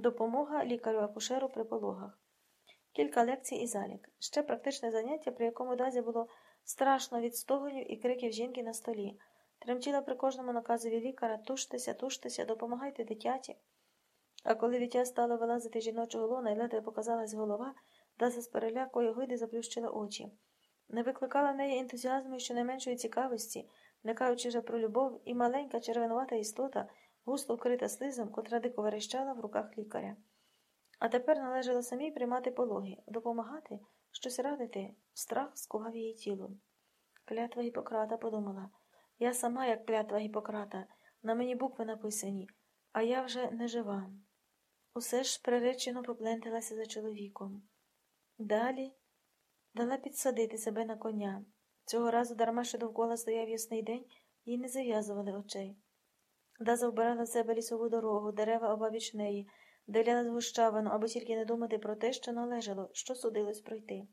Допомога лікарю-акушеру при пологах. Кілька лекцій і залік. Ще практичне заняття, при якому Дазі було страшно від стогонів і криків жінки на столі. Тремтіла при кожному наказові лікаря туштеся, туштеся, допомагайте дитяті. А коли дитя стало вилазити жіночого лона і ледве показалась голова, Даза з перелякою гиди заплющила очі. Не викликала в неї ентузіазму і щонайменшої цікавості, не кажучи вже про любов, і маленька червонувата істота, густо вкрита слизом, котра дико верещала в руках лікаря. А тепер належало самій приймати пологи, допомагати, щось радити, страх скував її тіло. Клятва Гіппократа подумала я сама, як клятва Гіппократа, на мені букви написані, а я вже не жива. Усе ж приречено попленталася за чоловіком. Далі дала підсадити себе на коня. Цього разу дарма що довкола стояв ясний день, їй не зав'язували очей. Даза вбирала в себе лісову дорогу, дерева обабіч неї, деляла з гущавину, аби тільки не думати про те, що належало, що судилось пройти.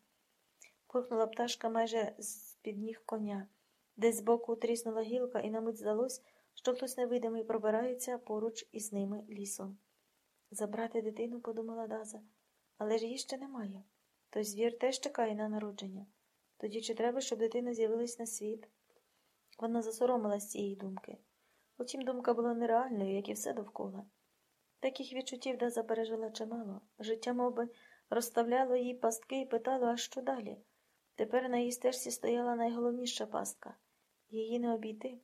Пурхнула пташка майже з під ніг коня. Десь збоку тріснула гілка, і на мить здалось, що хтось невидимий пробирається поруч із ними лісом. Забрати дитину, подумала Даза, але ж її ще немає. Той звір теж чекає на народження. Тоді чи треба, щоб дитина з'явилась на світ? Вона засоромилась цієї думки. Утім, думка була нереальною, як і все довкола. Таких відчуттів Даза пережила чимало. Життя мов би, розставляло їй пастки і питало, а що далі? Тепер на її стежці стояла найголовніша пастка її не обійти.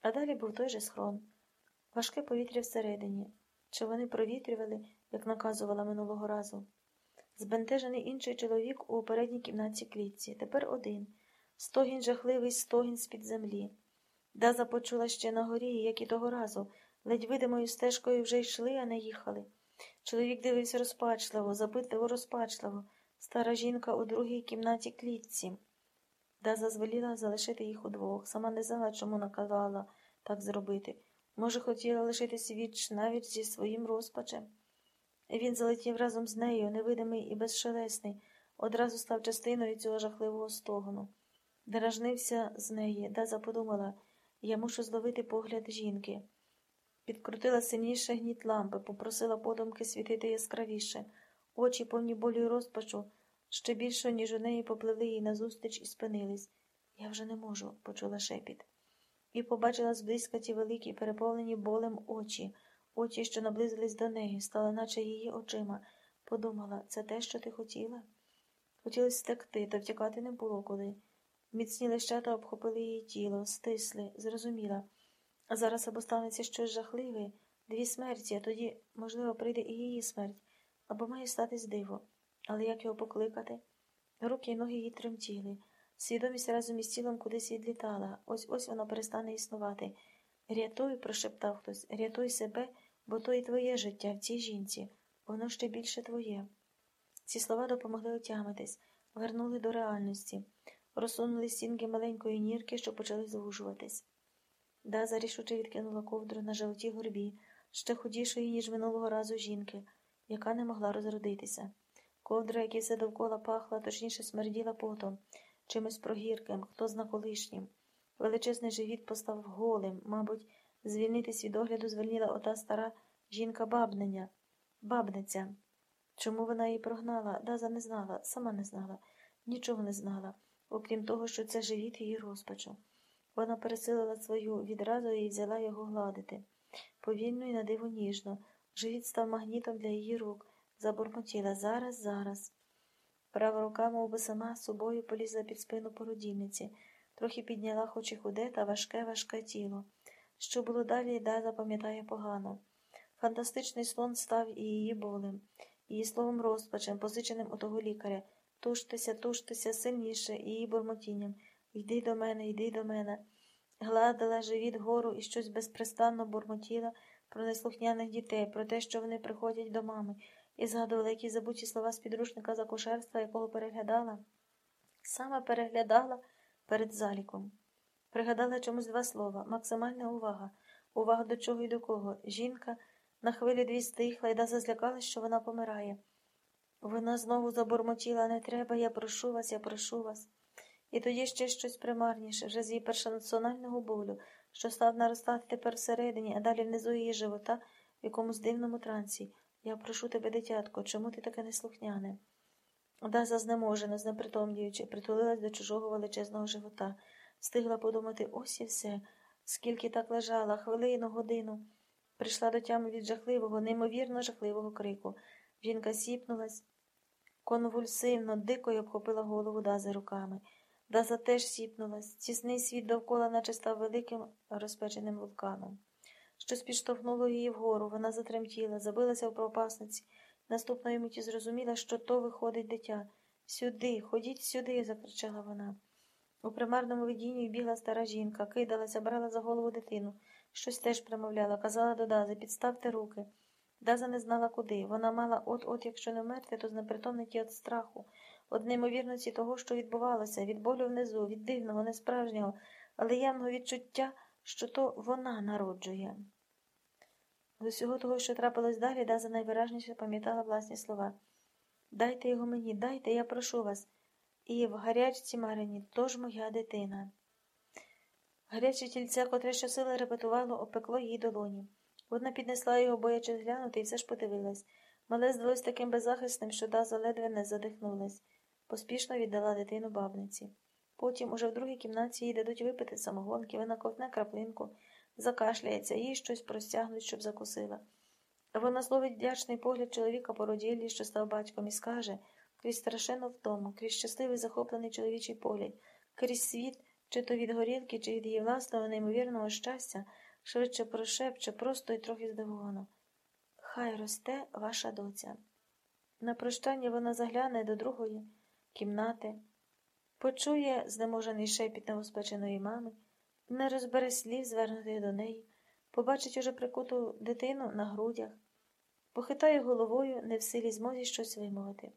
А далі був той же схрон, важке повітря всередині. Чи вони провітрювали, як наказувала минулого разу? Збентежений інший чоловік у передній кімнаті клітці. Тепер один. Стогін жахливий стогін з-під землі. Даза почула ще на горі, як і того разу, ледь видимою стежкою вже йшли, а не їхали. Чоловік дивився розпачливо, запитливо розпачливо. Стара жінка у другій кімнаті клітці. Даза звеліла залишити їх удвох. Сама не знала, чому наказала так зробити. Може, хотіла лишитися віч навіть зі своїм розпачем. Він залетів разом з нею, невидимий і безшелесний, одразу став частиною цього жахливого стогону. Дражнився з неї, Даза подумала я мушу зловити погляд жінки. Підкрутила сильніше гніт лампи, попросила подумки світити яскравіше, очі, повні болю й розпачу, ще більше, ніж у неї попливли їй назустріч і спинились. Я вже не можу, почула шепіт. І побачила зблизька ті великі, переповнені болем очі, очі, що наблизились до неї, стали, наче її очима. Подумала, це те, що ти хотіла? Хотілося стекти, та втікати не було коли. Міцні лещата обхопили її тіло, стисли, зрозуміла. А зараз або станеться щось жахливе, дві смерті, а тоді, можливо, прийде і її смерть, або має статись диво. Але як його покликати? Руки й ноги її тремтіли. Свідомість разом із тілом кудись відлітала. Ось ось вона перестане існувати. Рятуй, прошептав хтось, рятуй себе, бо то і твоє життя в цій жінці, воно ще більше твоє. Ці слова допомогли отямитись, вернули до реальності, розсунули стінки маленької нірки, що почали звужуватись. Даза рішуче відкинула ковдру на жовтій горбі, ще худішої, ніж минулого разу жінки, яка не могла розродитися. Ковдра, яка все довкола пахла, точніше смерділа потом, чимось прогірким, хто зна колишнім. Величезний живіт постав голим, мабуть, звільнитись від огляду звільнила ота стара жінка бабнення, бабниця. Чому вона її прогнала? Даза не знала, сама не знала, нічого не знала, окрім того, що це живіт її розпачу. Вона пересилила свою відразу і взяла його гладити. Повільно і на диво ніжно. Живіт став магнітом для її рук, забурмотіла зараз, зараз. Права рука, мов би сама собою полізла під спину породільниці, трохи підняла, хоч і худе, та важке, важке тіло. Що було далі, да запам'ятає погано. Фантастичний сон став і її болем, її словом розпачем, позиченим у того лікаря. Туштеся, туштеся сильніше, її бурмотінням. Йди до мене, йди до мене. Гладила живіт гору і щось безпрестанно бурмотіла про неслухняних дітей, про те, що вони приходять до мами, і згадувала які забуті слова з підручника за кошерства, якого переглядала. Саме переглядала перед заліком. Пригадала чомусь два слова максимальна увага. Увага до чого і до кого. Жінка на хвилі дві стихла і да зазлякалась, що вона помирає. Вона знову забурмотіла не треба, я прошу вас, я прошу вас. І тоді ще щось примарніше, вже з її першонаціонального болю, що став наростати тепер всередині, а далі внизу її живота в якомусь дивному трансі. Я прошу тебе, дитятко, чому ти таке неслухняне? Даза знеможена, знепритомлюючи, притулилась до чужого величезного живота, встигла подумати ось і все, скільки так лежала, хвилину, годину. Прийшла до тями від жахливого, неймовірно жахливого крику. Жінка сіпнулась, конвульсивно, дико й обхопила голову Дази руками. Даза теж сіпнулась. Тісний світ довкола наче став великим розпеченим вулканом. Щось підштовхнуло її вгору, вона затремтіла, забилася в пропасниці. Наступної миті зрозуміла, що то виходить дитя. Сюди, ходіть сюди, закричала вона. У примарному видінні бігла стара жінка, кидалася, брала за голову дитину. Щось теж примовляла, казала до Дази, підставте руки. Даза не знала куди. Вона мала от-от, якщо не вмерти, то знепритомниті від страху, од неймовірності того, що відбувалося, від болю внизу, від дивного, несправжнього, але явного відчуття, що то вона народжує. З усього того, що трапилось далі, Даза найвиражніше пам'ятала власні слова. Дайте його мені, дайте, я прошу вас. І в гарячці Марині тож моя дитина. Гаряче тільце, котре щосили репетувало, опекло їй долоні. Вона піднесла його, боячись глянути, і все ж подивилась. Мале здалось таким беззахисним, що Даза ледве не задихнулась. Поспішно віддала дитину бабниці. Потім, уже в другій кімнаті, їй дадуть випити самогонки, вона ковтне краплинку, закашляється, їй щось простягнуть, щоб закусила. Вона зловить вдячний погляд чоловіка по роділлі, що став батьком, і скаже крізь страшенну втому, крізь щасливий захоплений чоловічий погляд, крізь світ, чи то від горілки, чи від її власного неймовірного щастя, швидше прошепче, просто і трохи здивовано. Хай росте ваша доця. На прощання вона загляне до другої кімнати, почує знеможений шепіт новоспеченої мами, не розбере слів, звернутих до неї, побачить уже прикуту дитину на грудях, похитає головою, не в силі змозі щось вимовити.